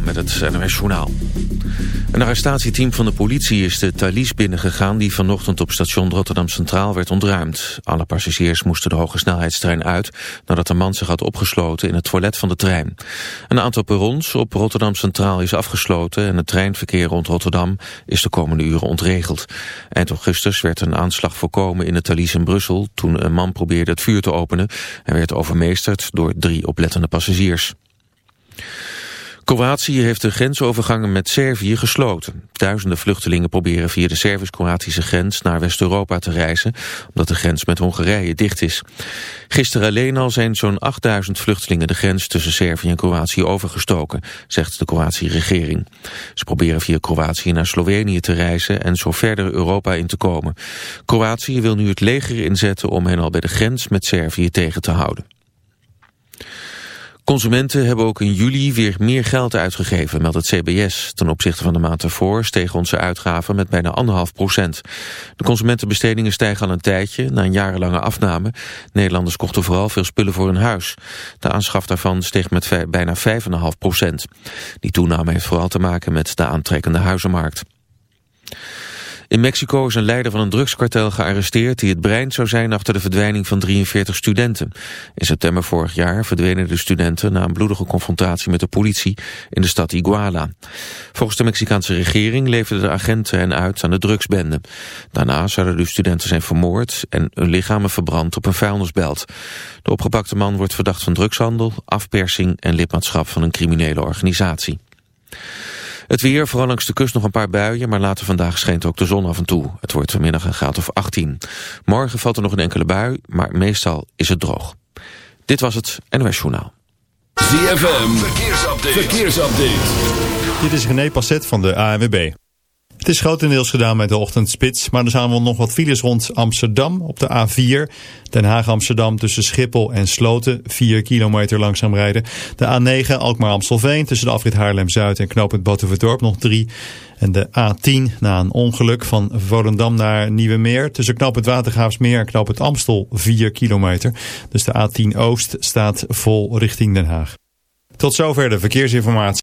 Met het NOS Journaal. Een arrestatieteam van de politie is de Thalys binnengegaan... die vanochtend op station Rotterdam Centraal werd ontruimd. Alle passagiers moesten de hoge snelheidstrein uit... nadat een man zich had opgesloten in het toilet van de trein. Een aantal perrons op Rotterdam Centraal is afgesloten... en het treinverkeer rond Rotterdam is de komende uren ontregeld. Eind augustus werd een aanslag voorkomen in het Thalys in Brussel... toen een man probeerde het vuur te openen... en werd overmeesterd door drie oplettende passagiers. Kroatië heeft de grensovergangen met Servië gesloten. Duizenden vluchtelingen proberen via de Servisch-Kroatische grens naar West-Europa te reizen, omdat de grens met Hongarije dicht is. Gisteren alleen al zijn zo'n 8000 vluchtelingen de grens tussen Servië en Kroatië overgestoken, zegt de Kroatische regering. Ze proberen via Kroatië naar Slovenië te reizen en zo verder Europa in te komen. Kroatië wil nu het leger inzetten om hen al bij de grens met Servië tegen te houden. Consumenten hebben ook in juli weer meer geld uitgegeven, meldt het CBS. Ten opzichte van de maand ervoor stegen onze uitgaven met bijna anderhalf procent. De consumentenbestedingen stijgen al een tijdje, na een jarenlange afname. Nederlanders kochten vooral veel spullen voor hun huis. De aanschaf daarvan steeg met bijna 5,5 procent. Die toename heeft vooral te maken met de aantrekkende huizenmarkt. In Mexico is een leider van een drugskartel gearresteerd... die het brein zou zijn achter de verdwijning van 43 studenten. In september vorig jaar verdwenen de studenten... na een bloedige confrontatie met de politie in de stad Iguala. Volgens de Mexicaanse regering leverden de agenten hen uit aan de drugsbende. Daarna zouden de studenten zijn vermoord... en hun lichamen verbrand op een vuilnisbelt. De opgepakte man wordt verdacht van drugshandel, afpersing... en lidmaatschap van een criminele organisatie. Het weer, vooral langs de kust nog een paar buien, maar later vandaag schijnt ook de zon af en toe. Het wordt vanmiddag een graad of 18. Morgen valt er nog een enkele bui, maar meestal is het droog. Dit was het NOS Journaal. ZFM, verkeersupdate. verkeersupdate. Dit is René Passet van de ANWB. Het is grotendeels gedaan met de ochtendspits, maar er zijn wel nog wat files rond Amsterdam op de A4. Den Haag-Amsterdam tussen Schiphol en Sloten, 4 kilometer langzaam rijden. De A9 Alkmaar-Amstelveen tussen de afrit Haarlem-Zuid en knooppunt Batuverdorp nog 3. En de A10 na een ongeluk van Volendam naar Nieuwemeer tussen knooppunt Watergraafsmeer en knooppunt Amstel 4 kilometer. Dus de A10 Oost staat vol richting Den Haag. Tot zover de verkeersinformatie.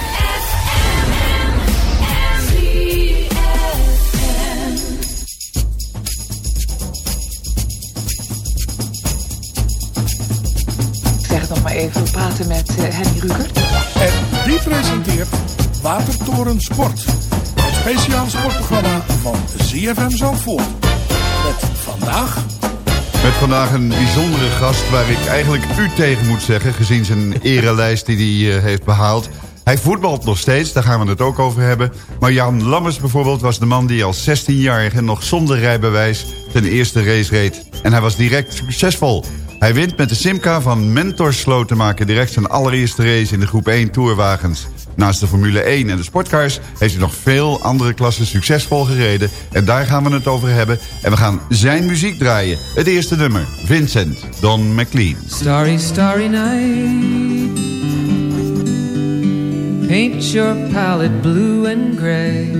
Even, praten met uh, Henny Rukert. En die presenteert Watertoren Sport. Het speciale sportprogramma van ZFM Zandvoort. Met vandaag... Met vandaag een bijzondere gast waar ik eigenlijk u tegen moet zeggen... gezien zijn erelijst die hij uh, heeft behaald. Hij voetbalt nog steeds, daar gaan we het ook over hebben. Maar Jan Lammers bijvoorbeeld was de man die als 16-jarige... nog zonder rijbewijs zijn eerste race reed. En hij was direct succesvol. Hij wint met de Simca van Mentor Slotenmaker direct zijn allereerste race in de groep 1 Tourwagens. Naast de Formule 1 en de sportcars heeft hij nog veel andere klassen succesvol gereden. En daar gaan we het over hebben. En we gaan zijn muziek draaien. Het eerste nummer, Vincent, Don McLean. Starry, starry night Paint your palette blue and gray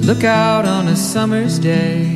Look out on a summer's day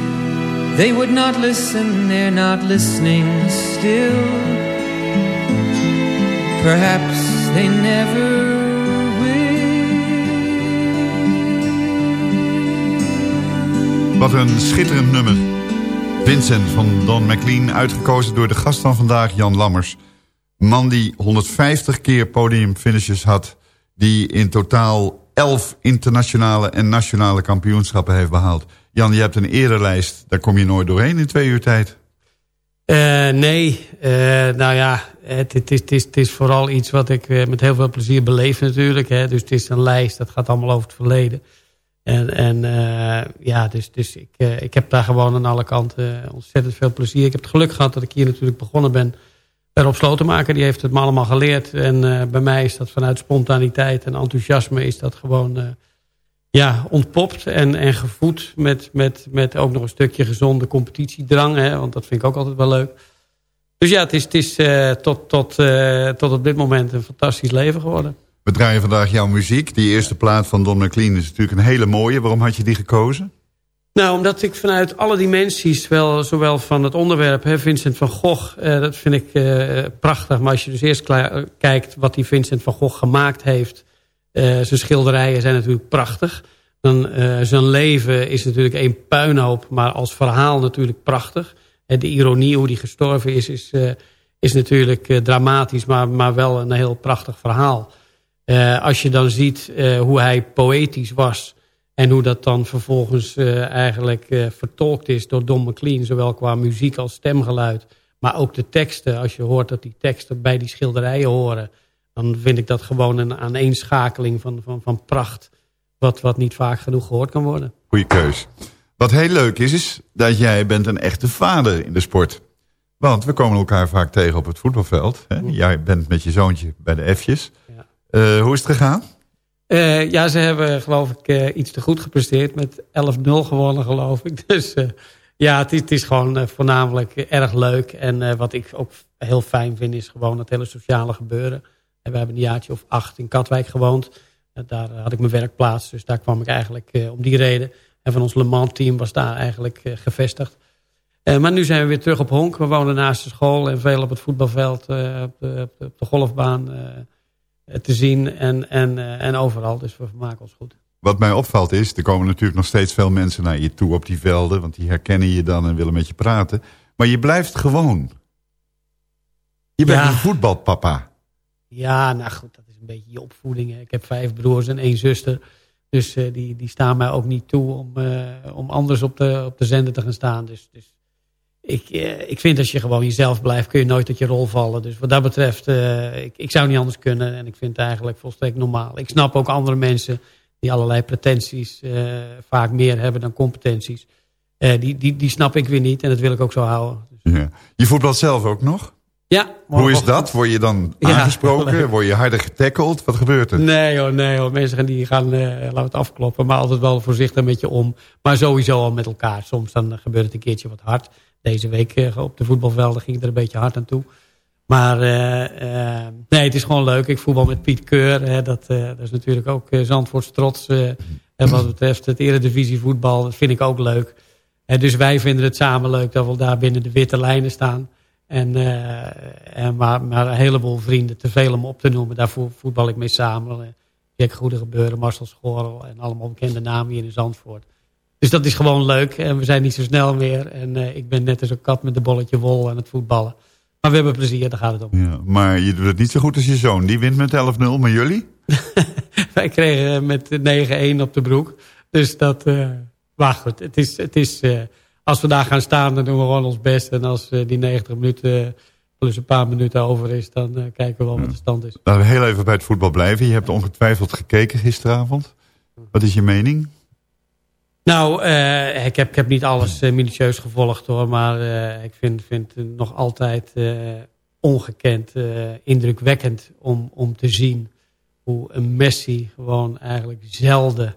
They would not listen, they're not listening still. Perhaps they never Wat een schitterend nummer. Vincent van Don McLean, uitgekozen door de gast van vandaag, Jan Lammers. man die 150 keer podiumfinishes had... die in totaal 11 internationale en nationale kampioenschappen heeft behaald. Jan, je hebt een erelijst, daar kom je nooit doorheen in twee uur tijd. Uh, nee, uh, nou ja, het, het, is, het, is, het, is, vooral iets wat ik uh, met heel veel plezier beleef natuurlijk. Hè. Dus het is een lijst, dat gaat allemaal over het verleden. En, en ja, dus, dus ik, ik heb daar gewoon aan alle kanten ontzettend veel plezier. Ik heb het geluk gehad dat ik hier natuurlijk begonnen ben bij Rob Slotenmaker. Die heeft het me allemaal geleerd. En bij mij is dat vanuit spontaniteit en enthousiasme is dat gewoon ja, ontpopt en, en gevoed met, met, met ook nog een stukje gezonde competitiedrang. Hè, want dat vind ik ook altijd wel leuk. Dus ja, het is, het is tot, tot, tot op dit moment een fantastisch leven geworden. We draaien vandaag jouw muziek. Die eerste plaat van Don McLean is natuurlijk een hele mooie. Waarom had je die gekozen? Nou, omdat ik vanuit alle dimensies, wel, zowel van het onderwerp... Hè, Vincent van Gogh, eh, dat vind ik eh, prachtig. Maar als je dus eerst kijkt wat die Vincent van Gogh gemaakt heeft... Uh, zijn schilderijen zijn natuurlijk prachtig. Dan, zijn leven is natuurlijk één puinhoop, maar als verhaal natuurlijk prachtig. de ironie hoe die gestorven is, is, is natuurlijk dramatisch... Maar, maar wel een heel prachtig verhaal. als je dan ziet hoe hij poëtisch was... En hoe dat dan vervolgens eigenlijk vertolkt is door Don McLean. Zowel qua muziek als stemgeluid. Maar ook de teksten. Als je hoort dat die teksten bij die schilderijen horen. Dan vind ik dat gewoon een aaneenschakeling van, van, van pracht. Wat, wat niet vaak genoeg gehoord kan worden. Goeie keus. Wat heel leuk is, is dat jij bent een echte vader in de sport. Want we komen elkaar vaak tegen op het voetbalveld. Hè? Jij bent met je zoontje bij de F'jes. Ja. Uh, hoe is het gegaan? Uh, ja, ze hebben geloof ik uh, iets te goed gepresteerd. Met 11-0 gewonnen geloof ik. Dus ja, het is, het is gewoon voornamelijk erg leuk. En wat ik ook heel fijn vind is gewoon het hele sociale gebeuren. En we hebben een jaartje of acht in Katwijk gewoond. daar had ik mijn werkplaats. Dus daar kwam ik eigenlijk om die reden. En van ons Le Mans team was daar eigenlijk gevestigd. maar nu zijn we weer terug op Honk. We wonen naast de school en veel op het voetbalveld, op de, op, de, op, de, golfbaan eh, te zien en, en, eh, en overal. Dus we maken ons goed. Wat mij opvalt is, er komen natuurlijk nog steeds veel mensen naar je toe op die velden. Want die herkennen je dan en willen met je praten. Maar je blijft gewoon. Je bent een voetbalpapa. Ja, nou goed, dat is een beetje je opvoeding. Ik heb vijf broers en één zuster. Dus uh, die, die staan mij ook niet toe om, uh, om anders op de, op de zender te gaan staan. Dus, dus ik, eh, ik vind als je gewoon jezelf blijft, kun je nooit uit je rol vallen. Dus wat dat betreft, ik, ik zou niet anders kunnen. En ik vind het eigenlijk volstrekt normaal. Ik snap ook andere mensen die allerlei pretenties vaak meer hebben dan competenties. die, die, die snap ik weer niet en dat wil ik ook zo houden. Dus. Ja. Je voetbalt zelf ook nog? Ja. Hoe is dat? Word je dan aangesproken? Word je harder getackled? Wat gebeurt er? Nee hoor, nee hoor. Mensen die gaan, laten het afkloppen, maar altijd wel voorzichtig met je om. Maar sowieso al met elkaar. Soms dan gebeurt het een keertje wat hard deze week eh, op de voetbalvelden ging het er een beetje hard aan toe. Maar uh, nee, het is gewoon leuk. Ik voetbal met Piet Keur. Hè, dat, uh, dat is natuurlijk ook uh, Zandvoorts trots. en wat betreft het eredivisie voetbal. Dat vind ik ook leuk. dus wij vinden het samen leuk dat we daar binnen de witte lijnen staan. En, en maar, maar een heleboel vrienden, te veel om op te noemen. Daarvoor voetbal ik mee samen. Jack Goede Gebeuren, Marcel Schorel en allemaal bekende namen hier in Zandvoort. Dus dat is gewoon leuk. En we zijn niet zo snel meer. En uh, ik ben net als een kat met een bolletje wol aan het voetballen. Maar we hebben plezier, daar gaat het om. Ja, maar je doet het niet zo goed als je zoon. Die wint met 11-0, maar jullie? Wij kregen met 9-1 op de broek. Dus dat... Uh, maar goed, het is... Het is uh, als we daar gaan staan, dan doen we gewoon ons best. En als die 90 minuten plus een paar minuten over is... dan kijken we wel wat de stand is. Laten we heel even bij het voetbal blijven. Je hebt ongetwijfeld gekeken gisteravond. Wat is je mening? Nou, uh, ik, heb, ik heb niet alles uh, minutieus gevolgd hoor. Maar uh, ik vind, vind het nog altijd ongekend indrukwekkend om, om te zien hoe een Messi gewoon eigenlijk zelden...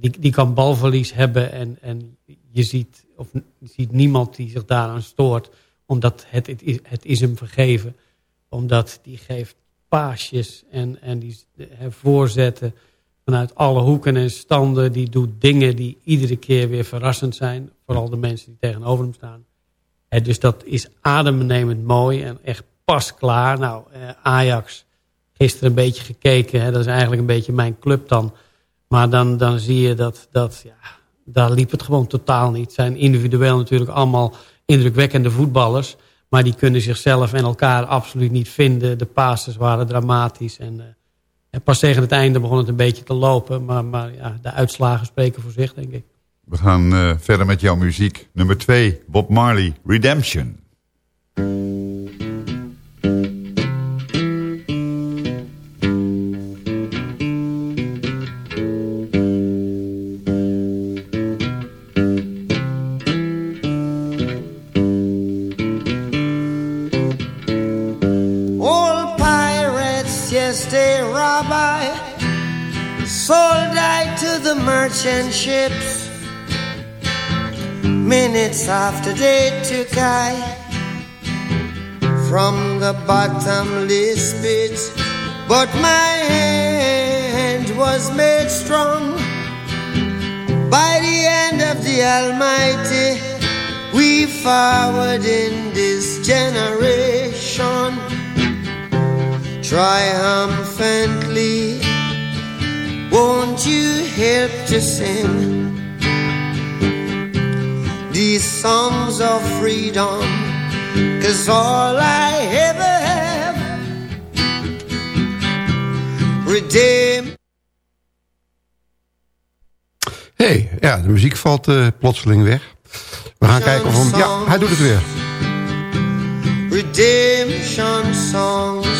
die, die kan balverlies hebben en, en je ziet, of, ziet niemand die zich daaraan stoort. Omdat het, het, is, hem vergeven. Omdat die geeft paasjes en, en die voorzetten vanuit alle hoeken en standen. Die doet dingen die iedere keer weer verrassend zijn. Vooral de mensen die tegenover hem staan. Dus dat is adembenemend mooi en echt pas klaar. Nou, eh, Ajax, gisteren een beetje gekeken. Hè, dat is eigenlijk een beetje mijn club dan. Maar dan, dan zie je dat, dat ja, daar liep het gewoon totaal niet. Het zijn individueel natuurlijk allemaal indrukwekkende voetballers. Maar die kunnen zichzelf en elkaar absoluut niet vinden. De passes waren dramatisch. En eh, en pas tegen het einde begon het een beetje te lopen. Maar, maar ja, de uitslagen spreken voor zich, denk ik. We gaan uh, verder met jouw muziek. Nummer 2, Bob Marley, Redemption. Minutes after they took I from the bottomless pit, but my hand was made strong by the hand of the Almighty. We forward in this generation triumphantly. Won't you help to sing these songs of freedom? Cause all I ever have redeem. hey, ja, de muziek valt uh, plotseling weg. We gaan kijken of hem... Ja, hij doet het weer. Redemption songs.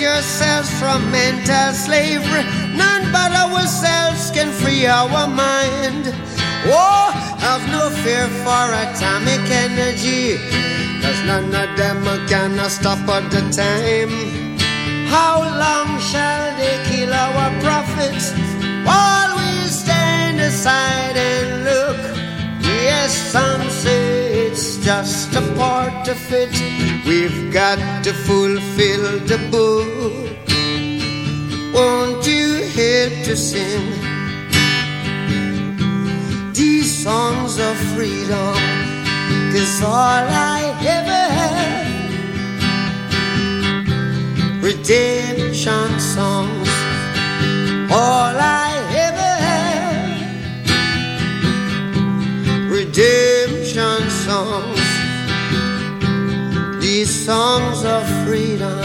Yourselves from mental slavery. None but ourselves can free our mind. Oh, have no fear for atomic energy. Cause none of them can stop at the time. How long shall they kill our prophets while we stand aside and look? Yes, some say it's just a part of it. We've got to fulfill the book. Won't you help to sing these songs of freedom? Cause all I ever had redemption songs. All I ever had redemption songs. These songs of freedom,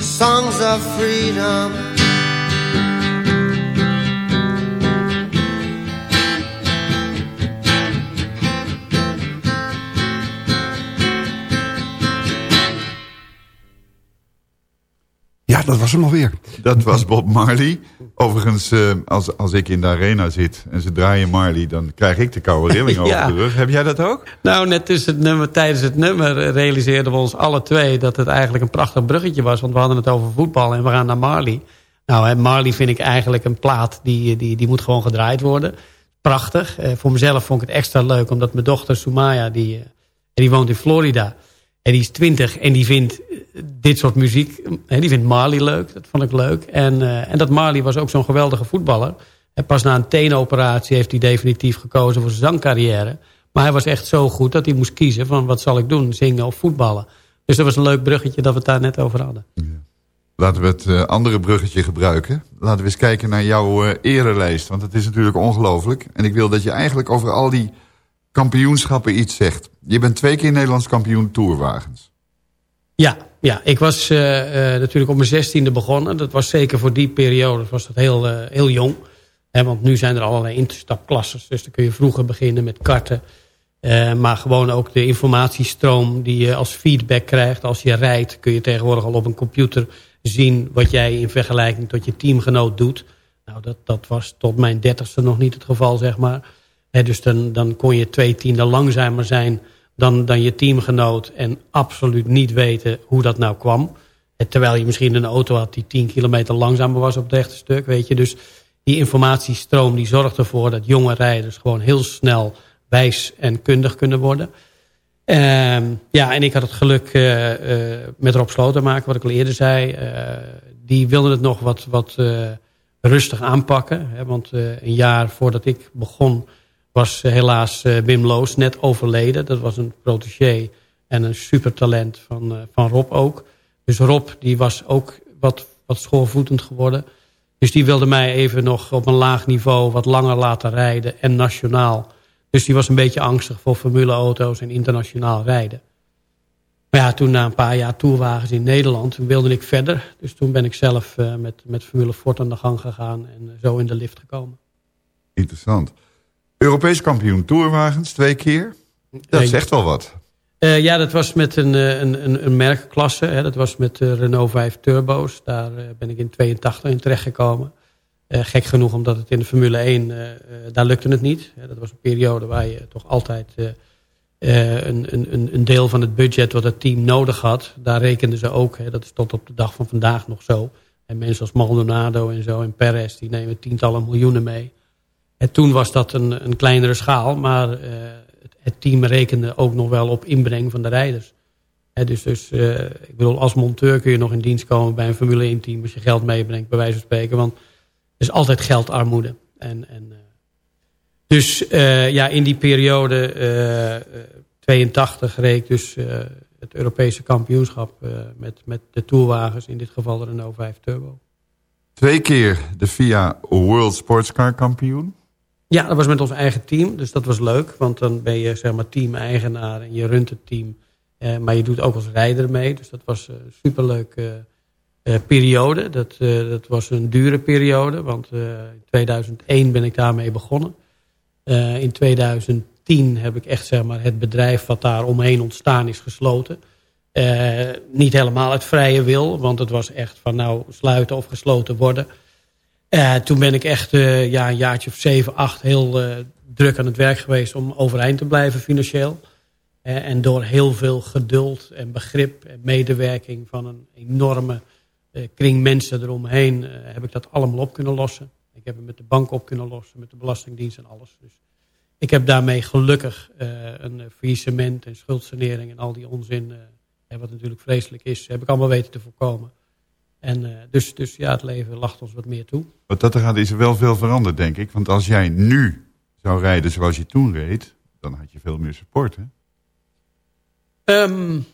songs of freedom. Dat was hem alweer. Dat was Bob Marley. Overigens, uh, als, als ik in de arena zit en ze draaien Marley... dan krijg ik de koude rilling over Ja. de rug. Heb jij dat ook? Nou, net het nummer, tijdens het nummer realiseerden we ons alle twee... dat het eigenlijk een prachtig bruggetje was. Want we hadden het over voetbal en we gaan naar Marley. Nou, hè, Marley vind ik eigenlijk een plaat die, die, die moet gewoon gedraaid worden. Prachtig. Eh, voor mezelf vond ik het extra leuk... omdat mijn dochter Sumaya, die, eh, die woont in Florida... En die is twintig en die vindt eh, dit soort muziek... eh, die vindt Marley leuk, dat vond ik leuk. En, eh, en dat Marley was ook zo'n geweldige voetballer. En pas na een teenoperatie heeft hij definitief gekozen voor zijn zangcarrière. Maar hij was echt zo goed dat hij moest kiezen van wat zal ik doen, zingen of voetballen. Dus dat was een leuk bruggetje dat we het daar net over hadden. Laten we het eh, andere bruggetje gebruiken. Laten we eens kijken naar jouw erelijst. Want het is natuurlijk ongelooflijk. En ik wil dat je eigenlijk over al die kampioenschappen iets zegt. Je bent twee keer Nederlands kampioen toerwagens. Ja, ja ik was eh, eh, natuurlijk op mijn zestiende begonnen. Dat was zeker voor die periode was dat heel, eh, heel jong. Want nu zijn er allerlei instapklasses. Dus dan kun je vroeger beginnen met karten. Maar gewoon ook de informatiestroom die je als feedback krijgt. Als je rijdt kun je tegenwoordig al op een computer zien... wat jij in vergelijking tot je teamgenoot doet. Nou, dat, dat was tot mijn dertigste nog niet het geval, zeg maar. Dus dan, dan kon je twee tienden langzamer zijn dan, dan je teamgenoot... en absoluut niet weten hoe dat nou kwam. En terwijl je misschien een auto had die 10 kilometer langzamer was op het rechte stuk, weet je. Dus die informatiestroom die zorgt ervoor dat jonge rijders gewoon heel snel wijs en kundig kunnen worden. Ehm, ja, en ik had het geluk met Rob Slotermaker, wat ik al eerder zei. die wilde het nog wat, wat rustig aanpakken. Hè, want een jaar voordat ik begon was helaas Wim Loos net overleden. Dat was een protégé en een supertalent van, van Rob ook. Dus Rob die was ook wat, wat schoorvoetend geworden. Dus die wilde mij even nog op een laag niveau wat langer laten rijden en nationaal. Dus die was een beetje angstig voor formuleauto's en internationaal rijden. Maar ja, toen na een paar jaar toerwagens in Nederland, wilde ik verder. Dus toen ben ik zelf met, met Formule Ford aan de gang gegaan en zo in de lift gekomen. Interessant. Europees kampioen toerwagens twee keer? Dat is echt wel wat. Uh, ja, dat was met een, een, een, een merkklasse. Hè. Dat was met de Renault 5 Turbo's. Daar ben ik in 82 in terechtgekomen. Uh, gek genoeg, omdat het in de Formule 1, uh, daar lukte het niet. dat was een periode waar je toch altijd een, een, een deel van het budget wat het team nodig had. Daar rekenden ze ook, hè, dat is tot op de dag van vandaag nog zo. En mensen als Maldonado en zo en Perez, die nemen tientallen miljoenen mee. En toen was dat een, een kleinere schaal, maar het, het, team rekende ook nog wel op inbreng van de rijders. dus dus ik bedoel, als monteur kun je nog in dienst komen bij een Formule 1 team als je geld meebrengt, bij wijze van spreken. Want is altijd geldarmoede. En, en, uh, dus ja, in die periode uh, 82 reed dus het Europese kampioenschap met, met de toerwagens. In dit geval de Renault 5 Turbo. Twee keer de FIA World Sports Car kampioen. Ja, dat was met ons eigen team. Dus dat was leuk. Want dan ben je zeg maar team-eigenaar en je runt het team. maar je doet ook als rijder mee. Dus dat was superleuk uh, periode. Dat, uh, dat was een dure periode, want in 2001 ben ik daarmee begonnen. in 2010 heb ik echt zeg maar, het bedrijf wat daar omheen ontstaan is gesloten. niet helemaal uit vrije wil, want het was echt van nou sluiten of gesloten worden. Toen ben ik echt ja, een jaartje of zeven, acht heel druk aan het werk geweest om overeind te blijven financieel. en door heel veel geduld en begrip en medewerking van een enorme eh, kring mensen eromheen eh, heb ik dat allemaal op kunnen lossen. Ik heb het met de bank op kunnen lossen, met de Belastingdienst en alles. Dus ik heb daarmee gelukkig uh, een faillissement en schuldsanering en al die onzin, wat natuurlijk vreselijk is, heb ik allemaal weten te voorkomen. En uh, dus, dus ja, het leven lacht ons wat meer toe. Wat dat er gaat is er wel veel veranderd, denk ik. Want als jij nu zou rijden zoals je toen reed, dan had je veel meer support, hè? Um,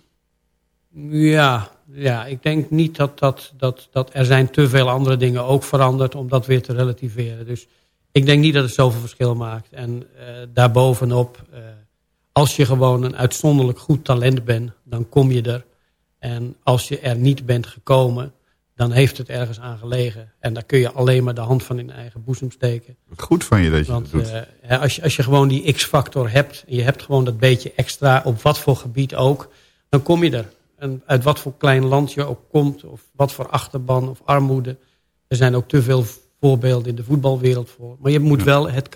ja, ja, ik denk niet dat, dat, dat, dat er zijn te veel andere dingen ook veranderd om dat weer te relativeren. Dus ik denk niet dat het zoveel verschil maakt. En uh, daarbovenop, uh, als je gewoon een uitzonderlijk goed talent bent, dan kom je er. En als je er niet bent gekomen, dan heeft het ergens aan gelegen. En daar kun je alleen maar de hand van in eigen boezem steken. Goed van je dat je Want, dat doet. Uh, als, je, als je gewoon die x-factor hebt, en je hebt gewoon dat beetje extra, op wat voor gebied ook, dan kom je er. En uit wat voor klein land je ook komt, of wat voor achterban of armoede. Er zijn ook te veel voorbeelden in de voetbalwereld voor. Maar je moet wel het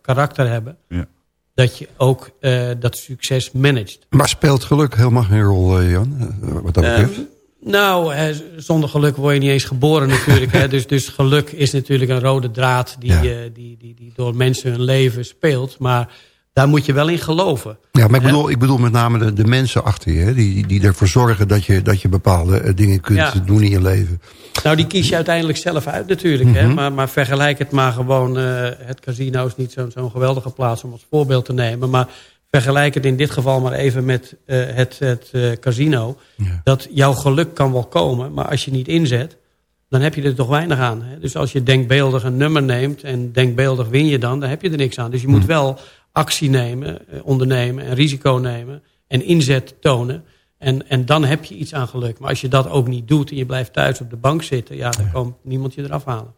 karakter hebben ja. dat je ook uh, dat succes managt. Maar speelt geluk helemaal geen rol, uh, Jan, wat dat betreft? Um, nou, hè, zonder geluk word je niet eens geboren natuurlijk. hè. Dus, dus geluk is natuurlijk een rode draad die, ja. die, die, die door mensen hun leven speelt. Maar daar moet je wel in geloven. Ja, maar ik bedoel, ik bedoel met name de, de mensen achter je. Hè, die, die ervoor zorgen dat je, dat je bepaalde uh, dingen kunt ja. doen in je leven. Nou, die kies je uiteindelijk zelf uit natuurlijk. Mm -hmm. hè? Mhm. Maar, maar vergelijk het maar gewoon. Uh, het casino is niet zo'n zo'n geweldige plaats om als voorbeeld te nemen. Maar vergelijk het in dit geval maar even met uh, het, het casino. Ja. Dat jouw geluk kan wel komen. Maar als je niet inzet, dan heb je er toch weinig aan. Hè? Dus als je denkbeeldig een nummer neemt en denkbeeldig win je dan, dan heb je er niks aan. Dus je moet wel actie nemen, ondernemen en risico nemen en inzet tonen. En, en dan heb je iets aan geluk. Maar als je dat ook niet doet en je blijft thuis op de bank zitten... ja, dan komt niemand je eraf halen.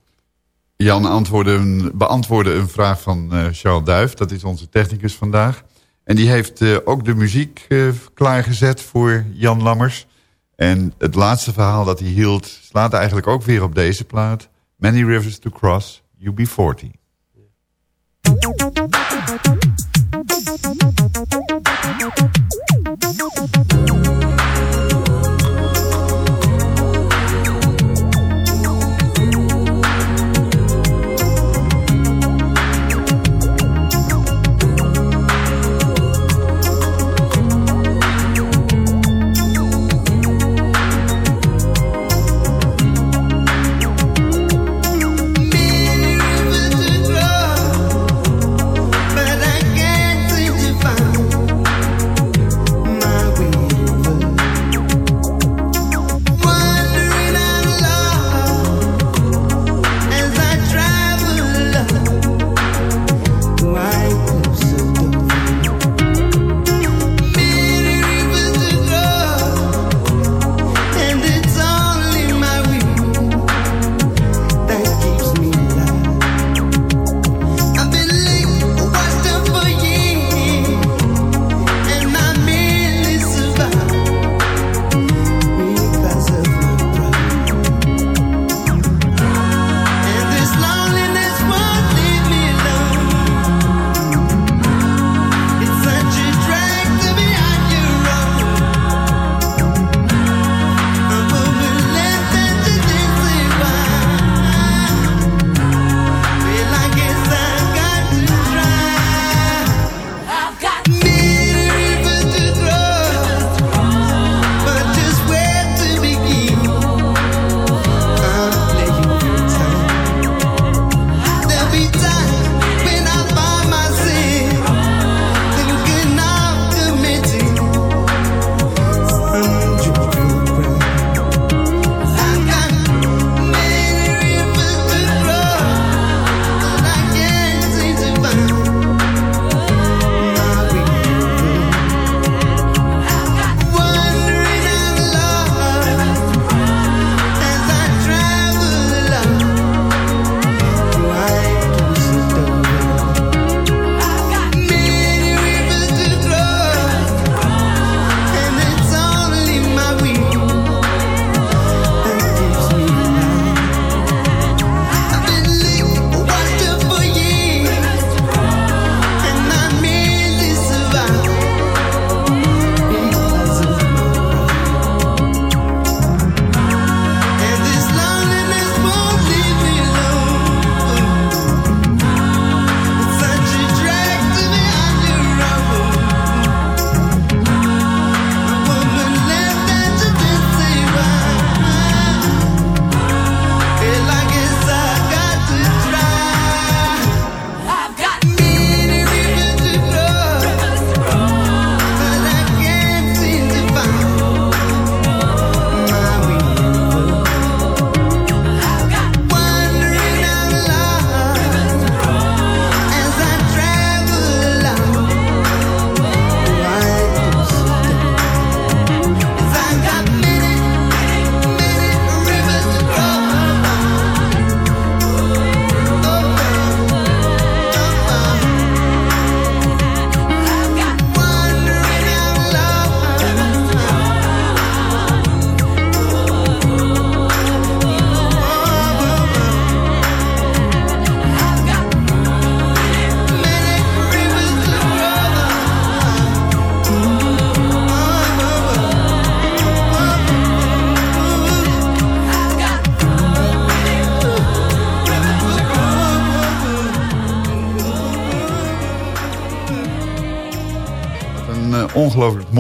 Jan antwoordde een, beantwoordde een vraag van uh, Charles Duif. Dat is onze technicus vandaag. En die heeft uh, ook de muziek uh, klaargezet voor Jan Lammers. En het laatste verhaal dat hij hield... slaat eigenlijk ook weer op deze plaat. Many Rivers to Cross, UB40. ongelooflijk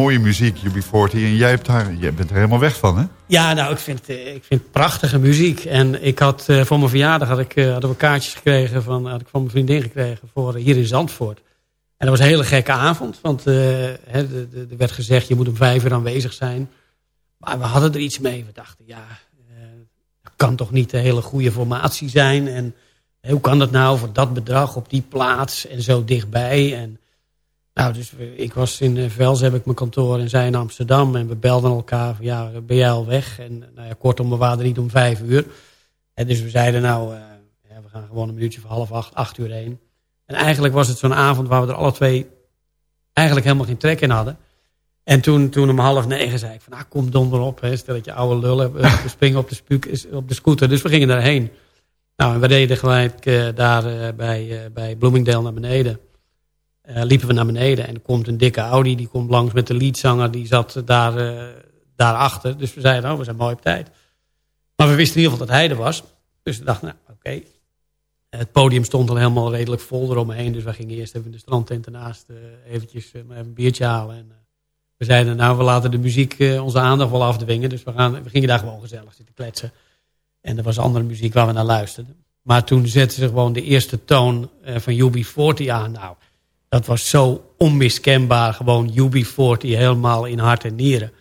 mooie muziek, UB40. En jij, hebt daar, jij bent er helemaal weg van, hè? Ja, nou, ik vind, eh, ik vind prachtige muziek. En ik had uh, voor mijn verjaardag had ik, uh, hadden we kaartjes gekregen van, had ik van mijn vriendin gekregen voor hier in Zandvoort. En dat was een hele gekke avond. Want er werd gezegd, je moet om vijf uur aanwezig zijn. Maar we hadden er iets mee. We dachten, ja, dat kan toch niet de hele goede formatie zijn. En hoe kan dat nou voor dat bedrag op die plaats en zo dichtbij? En nou, dus ik was in uh, Vels, heb ik mijn kantoor en zij in Amsterdam. En we belden elkaar van, ja, ben jij al weg? En nou ja, kortom, we waren er niet om vijf uur. En dus we zeiden, nou, uh, ja, we gaan gewoon een minuutje voor half acht, acht uur heen. En eigenlijk was het zo'n avond waar we er alle twee eigenlijk helemaal geen trek in hadden. En toen, toen om half negen zei ik van, nou, kom donder op. Hè, stel dat je oude lullen, we springen op de, spuuk, op de scooter. Dus we gingen daarheen. Nou, en we reden gelijk daar bij, bij Bloomingdale naar beneden. Uh, liepen we naar beneden en er komt een dikke Audi. Die komt langs met de leadzanger. Die zat daar, uh, daarachter. Dus we zeiden, nou, we zijn mooi op tijd. Maar we wisten in ieder geval dat hij er was. Dus we dachten, nou, oké. Het podium stond al helemaal redelijk vol eromheen. Dus we gingen eerst even de strandtent ernaast eventjes even een biertje halen. En, we zeiden, nou, we laten de muziek onze aandacht wel afdwingen. Dus we, gaan, we gingen daar gewoon gezellig zitten kletsen. En er was andere muziek waar we naar luisterden. Maar toen zetten ze gewoon de eerste toon van UB40 aan. Nou, dat was zo onmiskenbaar. Gewoon UB40 helemaal in hart en nieren.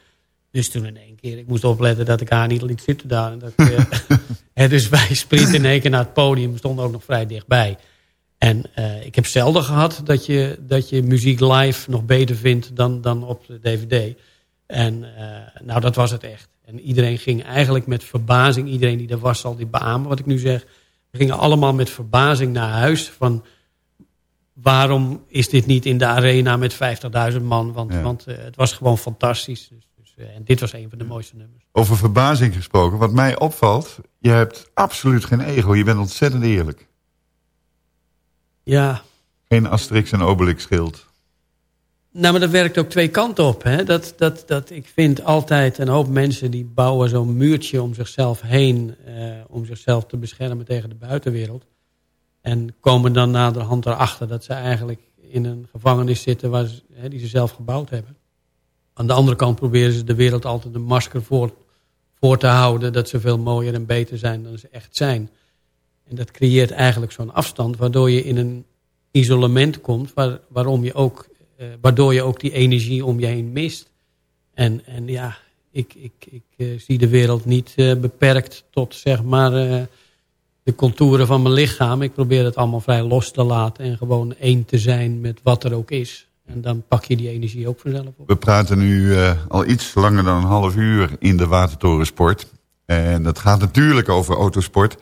Dus toen in één keer, ik moest opletten dat ik haar niet liet zitten daar. En dat, uh, dus wij sprinten in één keer naar het podium. stonden ook nog vrij dichtbij. En uh, ik heb zelden gehad dat je, dat je muziek live nog beter vindt dan, dan op de dvd. En uh, nou, dat was het echt. En iedereen ging eigenlijk met verbazing, iedereen die er was zal die beamen wat ik nu zeg. We gingen allemaal met verbazing naar huis van waarom is dit niet in de arena met 50.000 man? Want, want uh, het was gewoon fantastisch. Dus, dus, uh, en dit was een van de mooiste nummers. Over verbazing gesproken. Wat mij opvalt, je hebt absoluut geen ego. Je bent ontzettend eerlijk. Ja. Geen Asterix en Obelix schild. Nou, maar dat werkt ook twee kanten op. Hè? Dat, dat, dat, ik vind altijd een hoop mensen die bouwen zo'n muurtje om zichzelf heen... Uh, om zichzelf te beschermen tegen de buitenwereld. En komen dan naderhand erachter dat ze eigenlijk in een gevangenis zitten waar ze, hè, die ze zelf gebouwd hebben. Aan de andere kant proberen ze de wereld altijd een masker voor, voor te houden... dat ze veel mooier en beter zijn dan ze echt zijn. En dat creëert eigenlijk zo'n afstand... waardoor je in een isolement komt... Waar, waarom je ook, eh, waardoor je ook die energie om je heen mist. En, en ja, ik, ik, ik uh, zie de wereld niet uh, beperkt tot zeg maar de contouren van mijn lichaam. Ik probeer het allemaal vrij los te laten en gewoon één te zijn met wat er ook is. En dan pak je die energie ook vanzelf op. We praten nu uh, al iets langer dan een half uur in de Watertorensport. En dat gaat natuurlijk over autosport.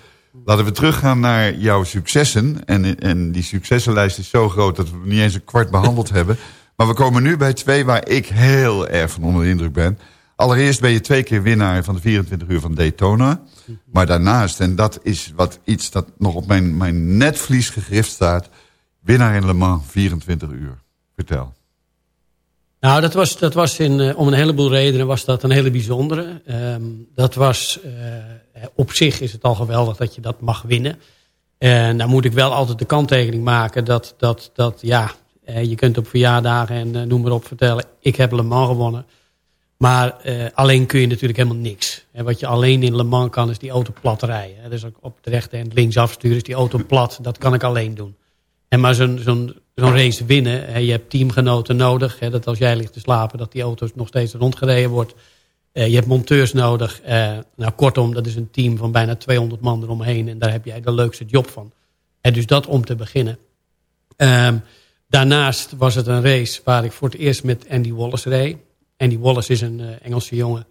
Laten we teruggaan naar jouw successen. En, en die successenlijst is zo groot dat we niet eens een kwart behandeld hebben. Maar we komen nu bij twee waar ik heel erg van onder de indruk ben. Allereerst ben je twee keer winnaar van de 24 uur van Daytona. Maar daarnaast, en dat is wat iets dat nog op mijn, mijn netvlies gegrift staat... winnaar in Le Mans 24 uur. Vertel. Nou, dat was, dat was in, uh, om een heleboel redenen was dat een hele bijzondere. Um, dat was, uh, op zich is het al geweldig dat je dat mag winnen. En dan moet ik wel altijd de kanttekening maken dat, dat, dat ja, je kunt op verjaardagen en noem maar op vertellen... ik heb Le Mans gewonnen... Maar uh, alleen kun je natuurlijk helemaal niks. En wat je alleen in Le Mans kan is die auto plat rijden. Dus op de rechte en links afsturen is die auto plat. Dat kan ik alleen doen. En maar zo'n zo'n zo'n race winnen. Hè, je hebt teamgenoten nodig. Hè, dat als jij ligt te slapen dat die auto nog steeds rondgereden wordt. Uh, je hebt monteurs nodig. Uh, nou kortom, dat is een team van bijna 200 man eromheen. En daar heb jij de leukste job van. En dus dat om te beginnen. Um, daarnaast was het een race waar ik voor het eerst met Andy Wallace reed. Andy Wallace is een uh, Engelse jongen.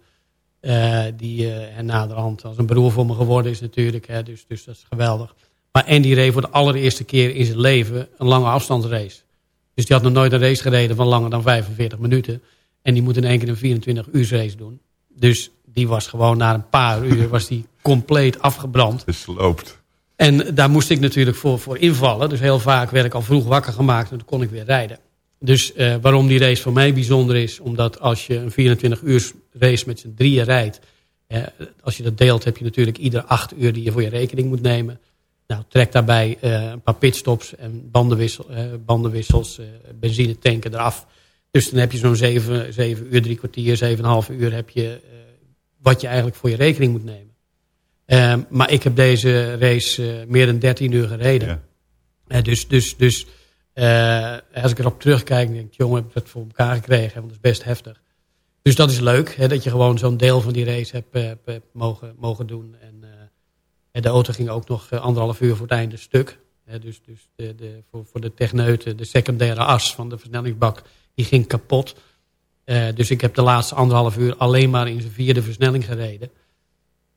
Uh, die uh, naderhand als een broer voor me geworden is natuurlijk. Hè, dus, dus dat is geweldig. Maar Andy reed voor de allereerste keer in zijn leven een lange afstandsrace. Dus die had nog nooit een race gereden van langer dan 45 minuten. En die moet in één keer een 24 uur race doen. Dus die was gewoon na een paar uur was die compleet afgebrand. Gesloopt. En daar moest ik natuurlijk voor, voor invallen. Dus heel vaak werd ik al vroeg wakker gemaakt en dan kon ik weer rijden. Dus uh, waarom die race voor mij bijzonder is... omdat als je een 24 uur race met z'n drieën rijdt... Uh, als je dat deelt heb je natuurlijk ieder acht uur... die je voor je rekening moet nemen. Nou, trek daarbij uh, een paar pitstops en bandenwissel, bandenwissels... benzine tanken eraf. Dus dan heb je zo'n 7, 7 uur, drie kwartier, 7,5 uur heb je wat je eigenlijk voor je rekening moet nemen. Um, maar ik heb deze race meer dan 13 uur gereden. Ja. dus dus, dus als ik erop terugkijk, denk ik, jongen, heb ik dat voor elkaar gekregen. Want dat is best heftig. Dus dat is leuk, hè, dat je gewoon zo'n deel van die race hebt, hebt, hebt mogen, mogen doen. En, en de auto ging ook nog anderhalf uur voor het einde stuk. Dus dus de, de, voor, voor de techneuten, de secundaire as van de versnellingsbak, die ging kapot. Dus ik heb de laatste anderhalf uur alleen maar in zijn vierde versnelling gereden.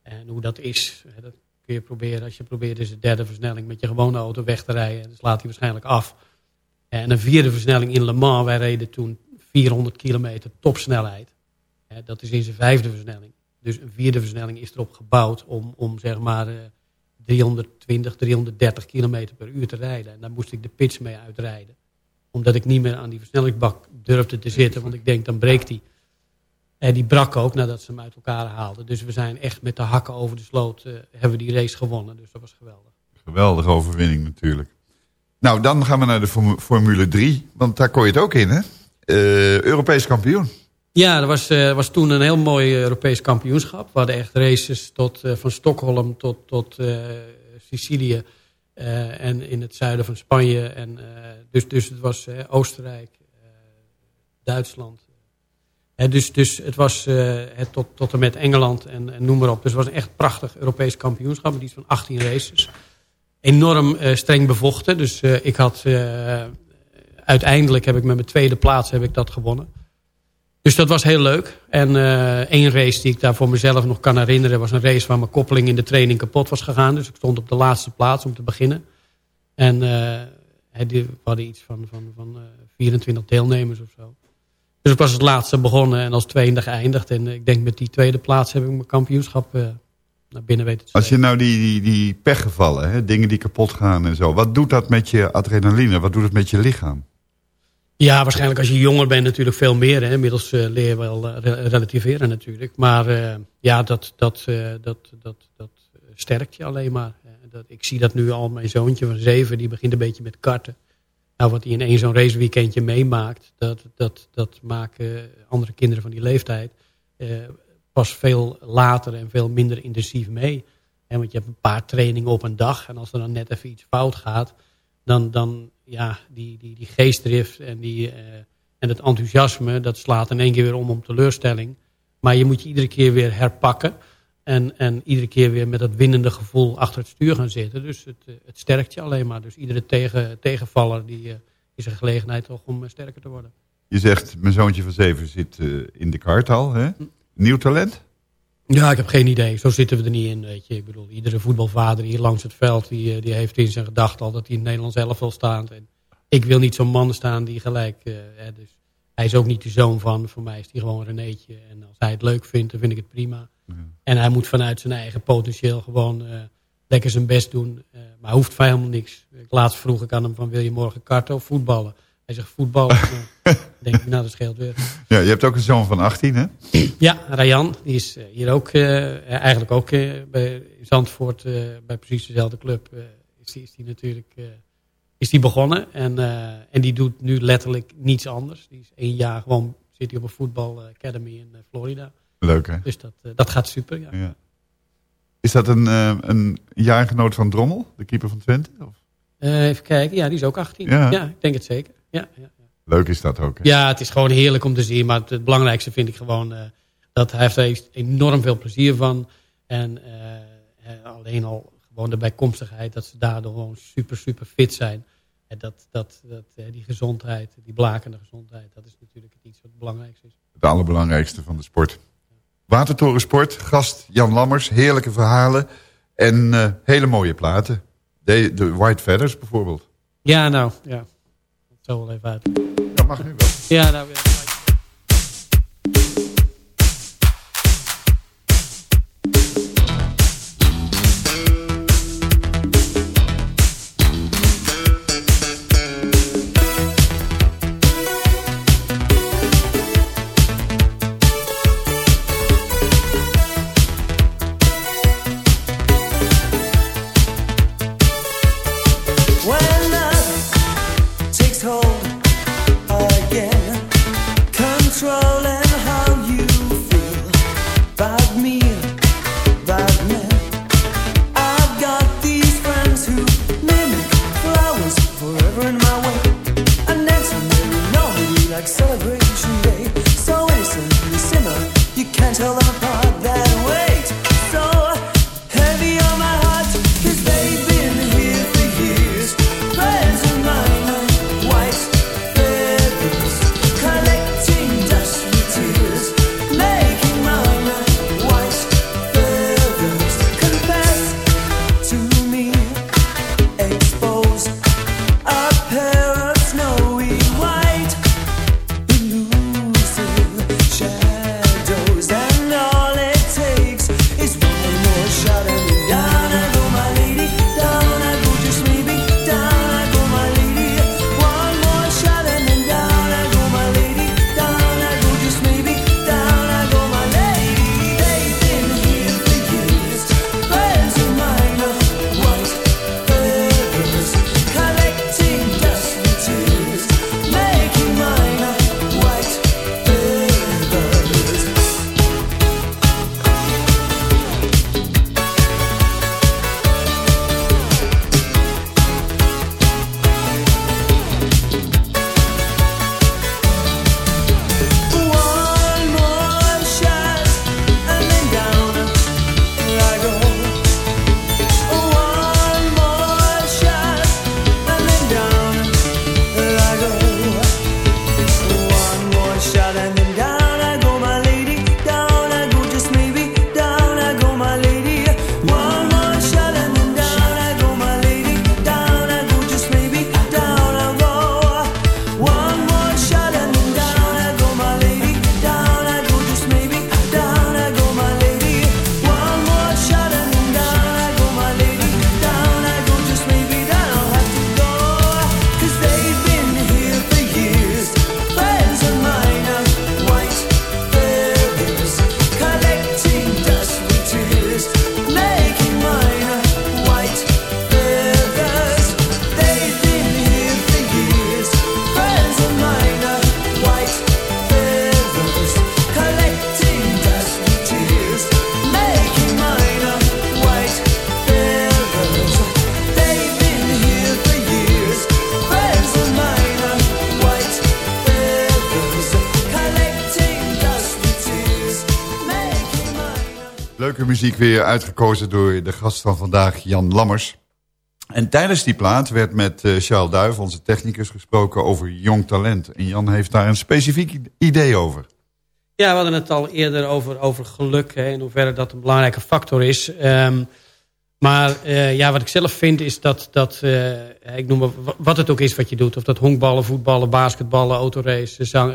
En hoe dat is, dat kun je proberen. Als je probeert in de derde versnelling met je gewone auto weg te rijden. Dan slaat hij waarschijnlijk af. En een vierde versnelling in Le Mans. Wij reden toen 400 kilometer topsnelheid. Dat is in zijn vijfde versnelling. Dus een vierde versnelling is erop gebouwd om, om zeg maar 320, 330 kilometer per uur te rijden. En daar moest ik de pitch mee uitrijden. Omdat ik niet meer aan die versnellingsbak durfde te zitten. Want ik denk, dan breekt hij. En die brak ook nadat ze hem uit elkaar haalden. Dus we zijn echt met de hakken over de sloot uh, hebben die race gewonnen. Dus dat was geweldig. Geweldige overwinning natuurlijk. Nou, dan gaan we naar de Formule 3. Want daar kon je het ook in, hè? Uh, Europees kampioen. Ja, er was, uh, was toen een heel mooi Europees kampioenschap. We hadden echt races tot, van Stockholm tot, tot Sicilië. en in het zuiden van Spanje. En, dus, dus het was Oostenrijk, Duitsland, dus, dus het was tot, tot en met Engeland en, en, noem maar op. Dus het was een echt prachtig Europees kampioenschap met iets van 18 races. Enorm uh, streng bevochten. Dus uh, ik had uiteindelijk heb ik met mijn tweede plaats heb ik dat gewonnen. Dus dat was heel leuk. En één race die ik daar voor mezelf nog kan herinneren... was een race waar mijn koppeling in de training kapot was gegaan. Dus ik stond op de laatste plaats om te beginnen. En we hadden iets van, van, van 24 deelnemers of zo. Dus ik was het laatste begonnen en als tweede geëindigd. En ik denk met die tweede plaats heb ik mijn kampioenschap naar binnen weten Als je nou die, die, die pechgevallen, hè, dingen die kapot gaan en zo. Wat doet dat met je adrenaline? Wat doet het met je lichaam? Ja, waarschijnlijk als je jonger bent natuurlijk veel meer. Hè. Inmiddels uh, leer je wel uh, relativeren natuurlijk. Maar uh, ja, dat, dat, dat, dat, dat sterkt je alleen maar. Dat, ik zie dat nu al, mijn zoontje van zeven, die begint een beetje met karten. Nou, wat hij in één zo'n raceweekendje meemaakt, dat, dat, dat maken andere kinderen van die leeftijd eh, pas veel later en veel minder intensief mee. En want je hebt een paar trainingen op een dag en als er dan net even iets fout gaat, dan, dan ja, die, die, die geestdrift en, die, uh, en het enthousiasme, dat slaat in één keer weer om om teleurstelling. Maar je moet je iedere keer weer herpakken. En, en iedere keer weer met dat winnende gevoel achter het stuur gaan zitten. Dus het, eh, het sterkt je alleen maar. Dus iedere tegen, tegenvaller die, uh, is een gelegenheid toch om sterker te worden. Je zegt, mijn zoontje van zeven zit in de kart al. Hè? Hm. Nieuw talent? Ja, ik heb geen idee. Zo zitten we er niet in. Weet je. Ik bedoel, iedere voetbalvader hier langs het veld... die, die heeft in zijn gedachten al dat hij in Nederland zelf wil staan. En ik wil niet zo'n man staan die gelijk... Hè, dus hij is ook niet de zoon van. Voor mij is hij gewoon Renéetje. En als hij het leuk vindt, dan vind ik het prima. En hij moet vanuit zijn eigen potentieel gewoon uh, lekker zijn best doen. Uh, maar hij hoeft helemaal niks. Laatst vroeg ik aan hem van wil je morgen karten of voetballen? Hij zegt voetballen. denk ik, nou dat scheelt weer. Ja, je hebt ook een zoon van 18 hè? ja, Rayan. Die is uh, hier ook, eigenlijk ook bij Zandvoort, bij precies dezelfde club. is, die, is die natuurlijk is die begonnen. En, en die doet nu letterlijk niets anders. Die is één jaar gewoon, zit hij op een voetbal academy in Florida. Leuk, hè? Dus dat, dat gaat super, ja. ja. Is dat een, een jaargenoot van Drommel, de keeper van Twente? Of? Even kijken, ja, die is ook 18. Ja, ja ik denk het zeker. Ja, ja, Leuk is dat ook, hè? Ja, het is gewoon heerlijk om te zien. Maar het, belangrijkste vind ik gewoon dat hij heeft enorm veel plezier van. En alleen al gewoon de bijkomstigheid dat ze daardoor gewoon super, super fit zijn. En dat, dat, dat, die gezondheid, die blakende gezondheid, dat is natuurlijk iets wat het belangrijkste is. Het allerbelangrijkste van de sport. Watertorensport, gast Jan Lammers, heerlijke verhalen en uh, hele mooie platen. De, de White Feathers bijvoorbeeld. Ja, nou, ja. Zou wel even uit. Dat mag nu wel. Ja, nou, ja. Muziek weer uitgekozen door de gast van vandaag, Jan Lammers. En tijdens die plaat werd met uh, Charles Duif, onze technicus, gesproken over jong talent. En Jan heeft daar een specifiek idee over. Ja, we hadden het al eerder over, over geluk, hè, in hoeverre dat een belangrijke factor is. Um, maar uh, ja, wat ik zelf vind is dat, dat uh, ik noem wat het ook is wat je doet. Of dat honkballen, voetballen, basketballen, autorace, zang,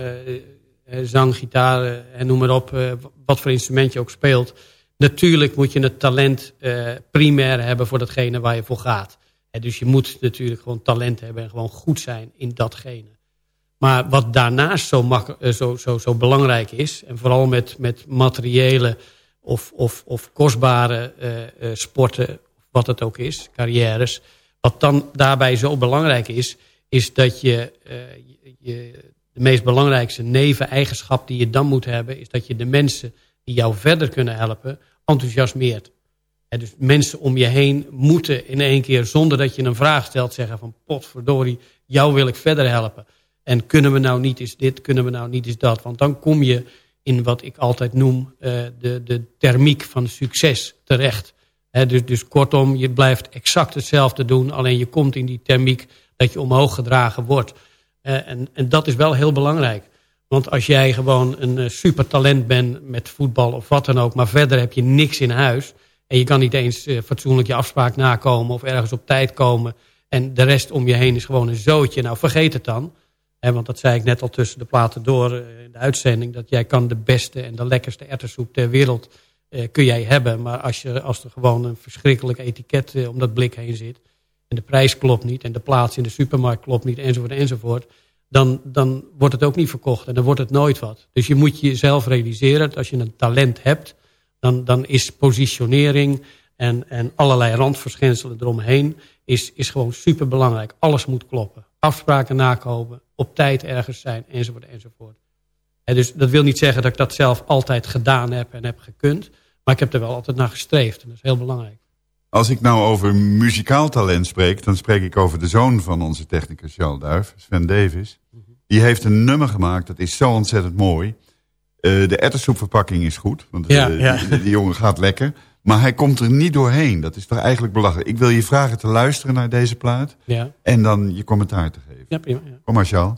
zang gitaar en noem maar op. wat voor instrument je ook speelt. Natuurlijk moet je het talent primair hebben voor datgene waar je voor gaat. dus je moet natuurlijk gewoon talent hebben en gewoon goed zijn in datgene. Maar wat daarnaast zo, zo, zo, zo belangrijk is... en vooral met, met materiële of, of, of kostbare uh, sporten, wat het ook is, carrières. Wat dan daarbij zo belangrijk is, is dat je, je de meest belangrijkste neveneigenschap die je dan moet hebben, is dat je de mensen die jou verder kunnen helpen, enthousiasmeert. En dus mensen om je heen moeten in één keer, zonder dat je een vraag stelt, zeggen van potverdorie, jou wil ik verder helpen. En kunnen we nou niet eens dit, kunnen we nou niet eens dat. Want dan kom je in wat ik altijd noem uh, de, de thermiek van succes terecht. dus, dus kortom, je blijft exact hetzelfde doen. Alleen je komt in die thermiek dat je omhoog gedragen wordt. Uh, en, en dat is wel heel belangrijk. Want als jij gewoon een uh, supertalent bent met voetbal of wat dan ook... maar verder heb je niks in huis... en je kan niet eens fatsoenlijk je afspraak nakomen... of ergens op tijd komen... en de rest om je heen is gewoon een zootje... nou vergeet het dan want dat zei ik net al tussen de platen door eh, in de uitzending. Dat jij kan de beste en de lekkerste ertessoep ter wereld eh, kun jij hebben. Maar als, je, als er gewoon een verschrikkelijk etiket eh, om dat blik heen zit. En de prijs klopt niet. En de plaats in de supermarkt klopt niet. Enzovoort enzovoort. Dan, dan wordt het ook niet verkocht. En dan wordt het nooit wat. Dus je moet jezelf realiseren dat als je een talent hebt. Dan, dan is positionering en, en allerlei randverschijnselen eromheen. Is, is gewoon super belangrijk. Alles moet kloppen. Afspraken nakomen op tijd ergens zijn, enzovoort, enzovoort. En dus dat wil niet zeggen dat ik dat zelf altijd gedaan heb en heb gekund. Maar ik heb er wel altijd naar gestreefd. En dat is heel belangrijk. Als ik nou over muzikaal talent spreek... dan spreek ik over de zoon van onze technicus Charles Duif, Sven Davis. Die heeft een nummer gemaakt, dat is zo ontzettend mooi. Uh, de ettersoepverpakking is goed, want ja, ja. Die, die, jongen gaat lekker. Maar hij komt er niet doorheen. Dat is toch eigenlijk belachelijk. Ik wil je vragen te luisteren naar deze plaat. Ja. En dan je commentaar te geven. Ja, prima. Ja. Kom maar, Charles.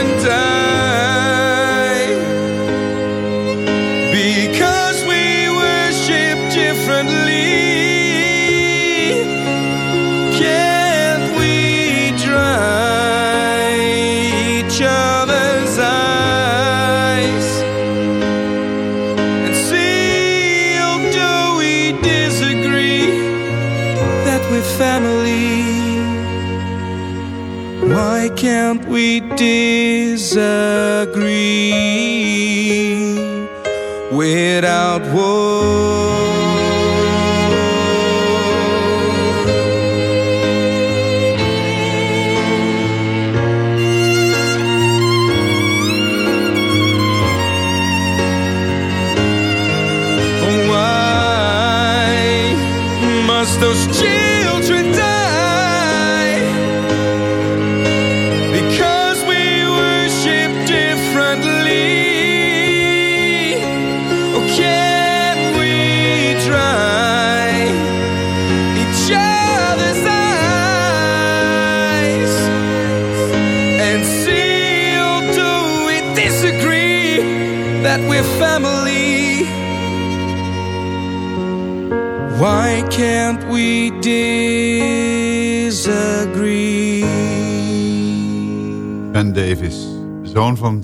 desire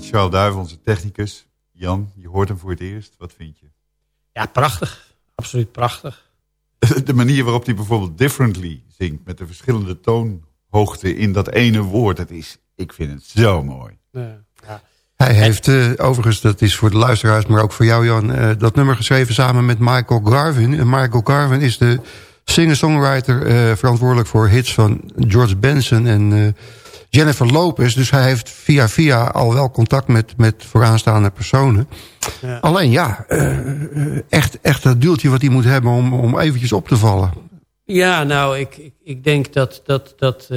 Charles Duivel, onze technicus. Jan, je hoort hem voor het eerst. Wat vind je? Ja, prachtig. Absoluut prachtig. De manier waarop hij bijvoorbeeld Differently zingt... met de verschillende toonhoogte in dat ene woord... Dat is, ik vind het zo mooi. Ja. Hij heeft uh, overigens, dat is voor de luisteraars, maar ook voor jou Jan... Uh, dat nummer geschreven samen met Michael Garvin. En Michael Garvin is de singer-songwriter... Uh, verantwoordelijk voor hits van George Benson en Jennifer Lopez. Dus hij heeft via via al wel contact met, met vooraanstaande personen. Ja. Alleen ja, echt, echt dat duwtje wat hij moet hebben om, om eventjes op te vallen. Ja, nou, ik, ik, ik denk dat... dat, dat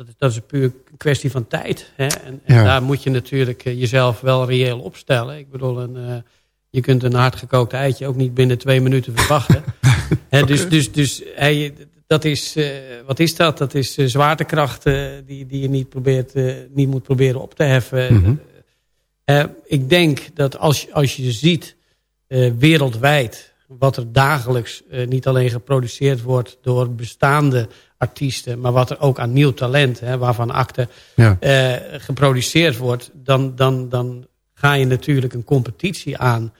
dat is, dat is een puur kwestie van tijd. Hè? En, en daar moet je natuurlijk eh, jezelf wel reëel opstellen. Ik bedoel, een, uh, je kunt een hardgekookt eitje ook niet binnen twee minuten verwachten. Hè, dus dus, dus hey, dat is, uh, wat is dat? Dat is zwaartekracht die, die je niet, probeert, niet moet proberen op te heffen. Mm -hmm. ik denk dat als, als je ziet wereldwijd wat er dagelijks niet alleen geproduceerd wordt door bestaande artiesten, maar wat er ook aan nieuw talent, hè, waarvan akte ja. uh, geproduceerd wordt, dan, dan, dan ga je natuurlijk een competitie aan.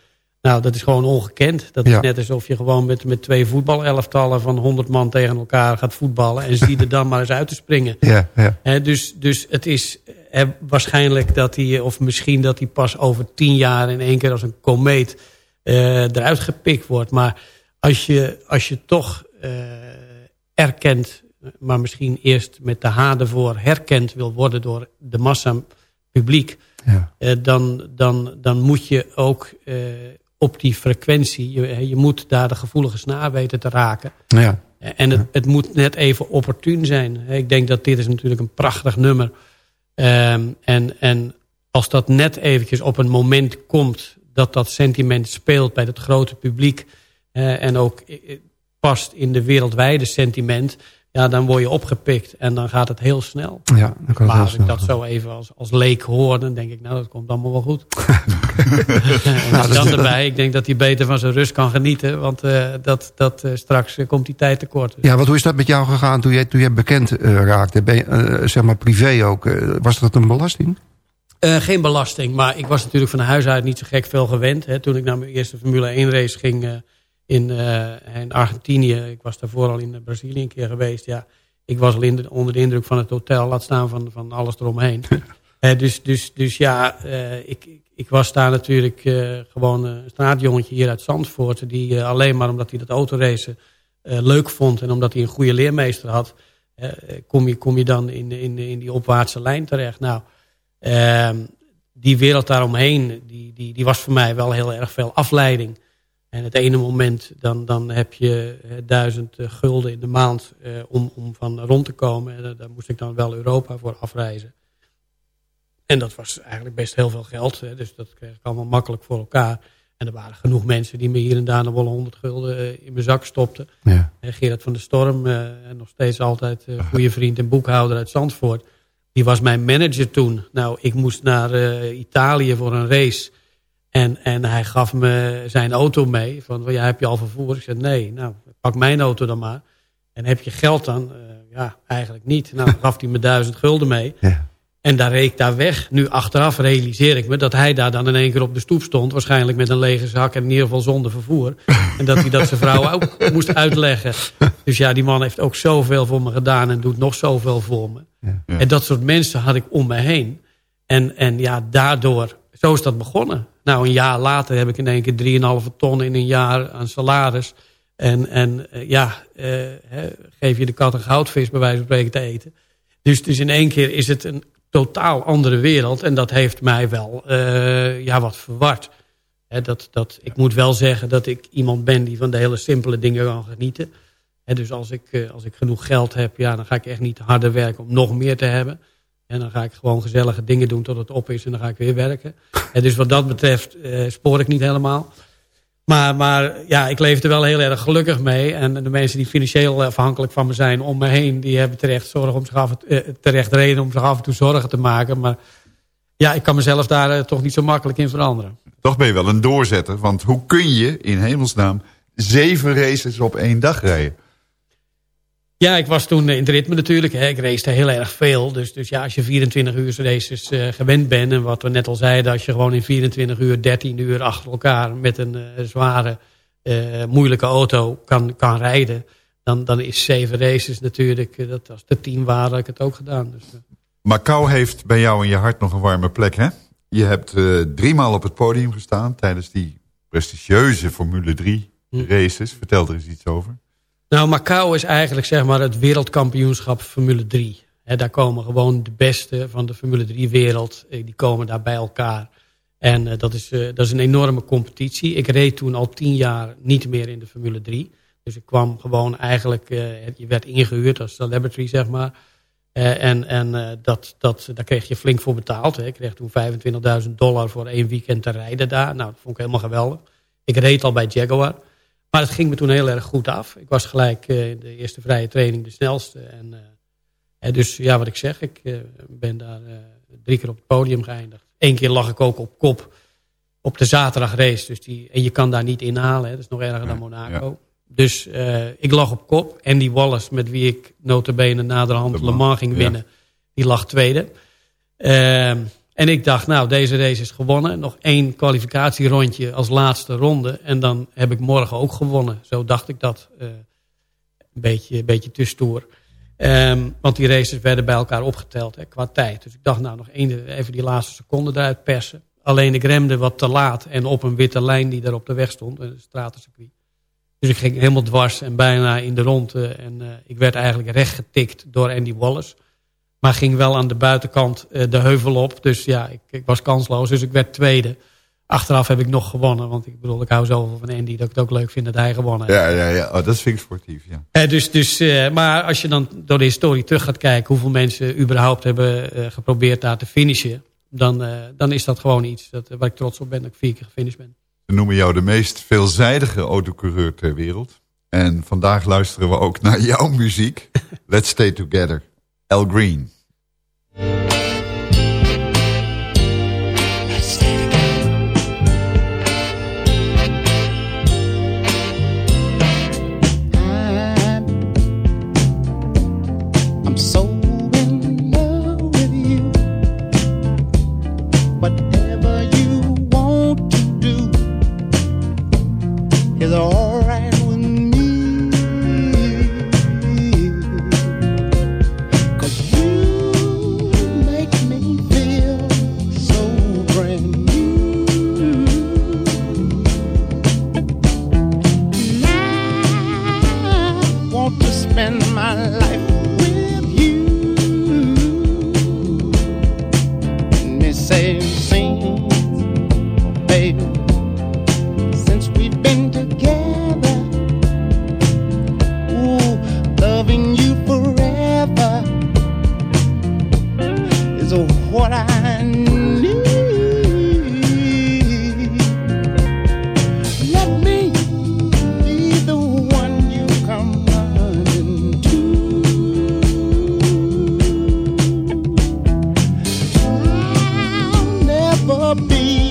Nou, dat is gewoon ongekend. Dat is net alsof je gewoon met, met twee voetbalelftallen van 100 man tegen elkaar gaat voetballen en zie er dan maar eens uit te springen. Ja, ja. dus, dus het is he, waarschijnlijk dat hij, of misschien dat hij pas over tien jaar in één keer als een komeet uh, eruit gepikt wordt. Maar als je, als je toch uh, erkent maar misschien eerst met de H ervoor herkend wil worden door de massa publiek, ja. eh, dan, dan, dan moet je ook eh, op die frequentie, je, je moet daar de gevoelige snaar weten te raken. Ja. En het, het moet net even opportun zijn. Ik denk dat dit is natuurlijk een prachtig nummer. Um, en, en als dat net eventjes op een moment komt dat dat sentiment speelt bij het grote publiek... Uh, en ook eh, past in de wereldwijde sentiment ja, dan word je opgepikt en dan gaat het heel snel. Ja, dan kan maar als ik dat zo even als, als leek hoor, dan denk ik, nou, dat komt allemaal wel goed. en nou, dan erbij, ik denk dat hij beter van zijn rust kan genieten, want uh, dat, dat uh, straks uh, komt die tijd tekort. Ja, wat hoe is dat met jou gegaan toen je, toen je bekend raakte? Ben je, zeg maar privé ook, was dat een belasting? geen belasting, maar ik was natuurlijk van huis uit niet zo gek veel gewend. Hè. Toen ik naar mijn eerste Formule 1 race ging in, uh, in Argentinië. Ik was daarvoor al in Brazilië een keer geweest. Ja, ik was al in de, onder de indruk van het hotel. Laat staan van, van alles eromheen. uh, dus, dus, dus ja, uh, ik, ik was daar natuurlijk gewoon een straatjongetje hier uit Zandvoort. Die alleen maar omdat hij dat autoracen leuk vond. En omdat hij een goede leermeester had. kom, je, kom je dan in, in, in die opwaartse lijn terecht. Nou, ehm, die wereld daaromheen, die, die, die was voor mij wel heel erg veel afleiding. En het ene moment dan, dan heb je eh, duizend eh, gulden in de maand eh, om, om van rond te komen. En daar moest ik dan wel Europa voor afreizen. En dat was eigenlijk best heel veel geld. Hè, dus dat kreeg ik allemaal makkelijk voor elkaar. En er waren genoeg mensen die me hier en daar nog wel honderd gulden in mijn zak stopten. Ja. Gerard van der Storm, en nog steeds altijd goede vriend en boekhouder uit Zandvoort. Die was mijn manager toen. Nou, ik moest naar Italië voor een race... En, en hij gaf me zijn auto mee. Van, ja, heb je al vervoer? Ik zei, nee, nou, pak mijn auto dan maar. En heb je geld dan? Uh, ja, eigenlijk niet. Nou, gaf hij me duizend gulden mee. Ja. En daar reed ik daar weg. Nu achteraf realiseer ik me dat hij daar dan in één keer op de stoep stond. Waarschijnlijk met een lege zak en in ieder geval zonder vervoer. en dat hij dat zijn vrouw ook moest uitleggen. Dus ja, die man heeft ook zoveel voor me gedaan en doet nog zoveel voor me. En dat soort mensen had ik om me heen. En, en ja, daardoor, zo is dat begonnen. Nou, een jaar later heb ik in één keer 3,5 ton in een jaar aan salaris. En, en eh, ja, uh, geef je de kat een goudvis bij wijze van spreken te eten. Dus, dus in één keer is het een totaal andere wereld. En dat heeft mij wel uh, ja, wat verward. dat, dat, ik moet wel zeggen dat ik iemand ben die van de hele simpele dingen kan genieten. dus als ik, als ik genoeg geld heb, ja, dan ga ik echt niet harder werken om nog meer te hebben. En dan ga ik gewoon gezellige dingen doen tot het op is en dan ga ik weer werken. En dus wat dat betreft spoor ik niet helemaal. Maar, maar ja, ik leef er wel heel erg gelukkig mee. En de mensen die financieel afhankelijk van me zijn om me heen... die hebben terecht, zorg om zich af, eh, terecht reden om zich af en toe zorgen te maken. Maar ja, ik kan mezelf daar eh, toch niet zo makkelijk in veranderen. Toch ben je wel een doorzetter. Want hoe kun je in hemelsnaam zeven races op één dag rijden? Ja, ik was toen in het ritme natuurlijk. Hè. Ik race heel erg veel. Dus, dus ja, als je 24 uur races uh, gewend bent... en wat we net al zeiden... als je gewoon in 24 uur, 13 uur achter elkaar... met een uh, zware, uh, moeilijke auto kan, kan rijden... Dan, dan is zeven races natuurlijk... dat als de tien waren, ik het ook gedaan. Dus, Macau heeft bij jou in je hart nog een warme plek, hè? Je hebt driemaal op het podium gestaan... tijdens die prestigieuze Formule 3 hm. races. Vertel er eens iets over. Nou, Macau is eigenlijk zeg maar het wereldkampioenschap Formule 3. daar komen gewoon de beste van de Formule 3 wereld. Eh, die komen daar bij elkaar. En uh, dat, is, uh, dat is een enorme competitie. Ik reed toen al tien jaar niet meer in de Formule 3. Dus ik kwam gewoon eigenlijk... je werd ingehuurd als celebrity, zeg maar. en en dat, dat, daar kreeg je flink voor betaald. Hè. Ik kreeg toen 25.000 dollar voor één weekend te rijden daar. Nou, dat vond ik helemaal geweldig. Ik reed al bij Jaguar. Maar het ging me toen heel erg goed af. Ik was gelijk uh, de eerste vrije training de snelste. En, uh, dus ja, wat ik zeg, ik uh, ben daar drie keer op het podium geëindigd. Eén keer lag ik ook op kop op de zaterdagrace. Dus die, en je kan daar niet inhalen, hè. dat is nog erger dan Monaco. Ja. Dus ik lag op kop. Andy Wallace, met wie ik notabene naderhand Le Mans ging winnen, ja. die lag tweede. Ehm, en ik dacht, nou, deze race is gewonnen. Nog één kwalificatierondje als laatste ronde. En dan heb ik morgen ook gewonnen. Zo dacht ik dat. Uh, een beetje, een beetje stoer. Um, want die races werden bij elkaar opgeteld hè, qua tijd. Dus ik dacht, nou, nog één, even die laatste seconde eruit persen. Alleen ik remde wat te laat en op een witte lijn die daar op de weg stond. Een stratencircuit. Dus ik ging helemaal dwars en bijna in de ronde. En uh, ik werd eigenlijk recht getikt door Andy Wallace. Maar ging wel aan de buitenkant uh, de heuvel op. Dus ja, ik, ik, was kansloos. Dus ik werd tweede. Achteraf heb ik nog gewonnen. Want ik bedoel, ik hou zoveel van Andy dat ik het ook leuk vind dat hij gewonnen heeft. Ja, ja, ja. Oh, dat vind ik sportief, ja. Uh, dus, dus, uh, maar als je dan door de historie terug gaat kijken... hoeveel mensen überhaupt hebben geprobeerd daar te finishen... Dan, dan is dat gewoon iets dat, waar ik trots op ben dat ik vier keer gefinished ben. We noemen jou de meest veelzijdige autocoureur ter wereld. En vandaag luisteren we ook naar jouw muziek. Let's Stay Together. L. Green. I'm so be.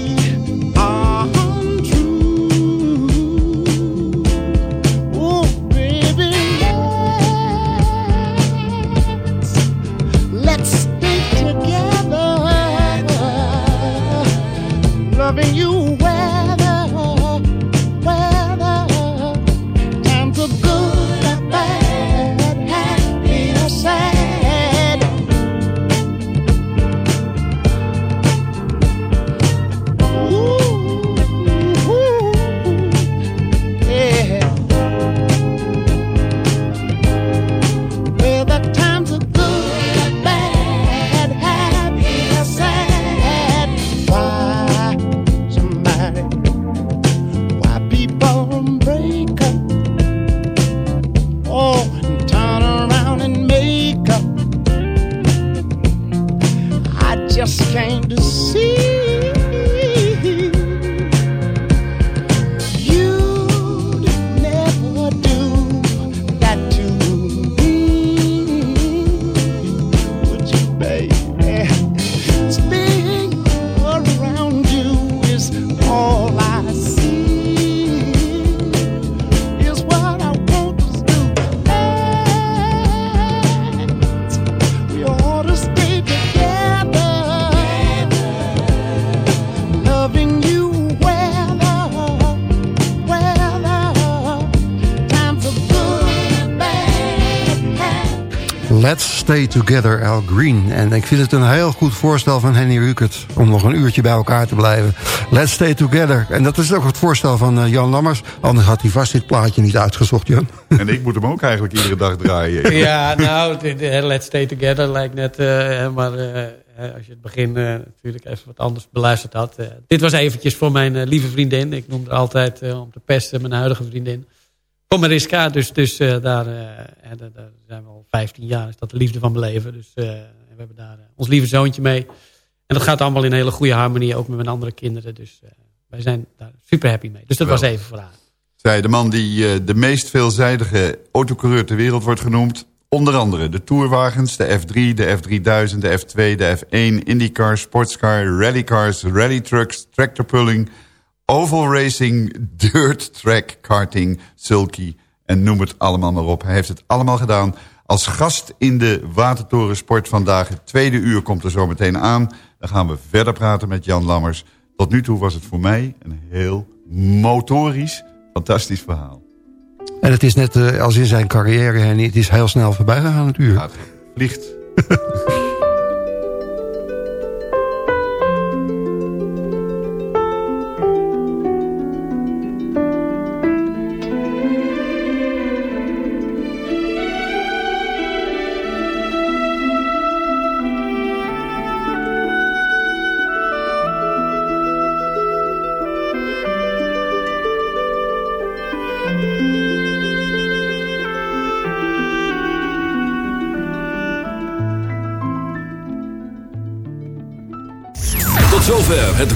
Together, Al Green. En ik vind het een heel goed voorstel van Henny Rukert... om nog een uurtje bij elkaar te blijven. Let's Stay Together. En dat is ook het voorstel van eh, Jan Lammers. Anders had hij vast dit plaatje niet uitgezocht, Jan. En ik moet hem ook eigenlijk iedere dag draaien. Ja, nou, de Let's Stay Together lijkt net... eh, maar eh, eh, als je het begin eh, natuurlijk even wat anders beluisterd had. eh, dit was eventjes voor mijn eh, lieve vriendin. Ik noemde haar altijd eh, om te pesten mijn huidige vriendin. Voor Mariska, dus, dus eh, daar, eh, daar daar zijn we al 15 jaar. Is dat de liefde van mijn leven. Dus eh, we hebben daar ons lieve zoontje mee. En dat gaat allemaal in hele goede harmonie. Ook met mijn andere kinderen. Dus wij zijn daar super happy mee. Dus dat was even voor haar. Zij, de man die de meest veelzijdige autocoureur ter wereld wordt genoemd. Onder andere de Tourwagens, de F3, de F3000, de F2, de F1, IndyCar, Sportscar, Rallycars, Rallytrucks, Tractor Pulling, Oval Racing, Dirt Track Karting, Sulky en noem het allemaal maar op. Hij heeft het allemaal gedaan als gast in de Watertoren Sport vandaag. Het tweede uur komt er zo meteen aan. Dan gaan we verder praten met Jan Lammers. Tot nu toe was het voor mij een heel motorisch, fantastisch verhaal. En het is net eh, als in zijn carrière. Het is heel snel voorbij gegaan, het uur. Vliegt.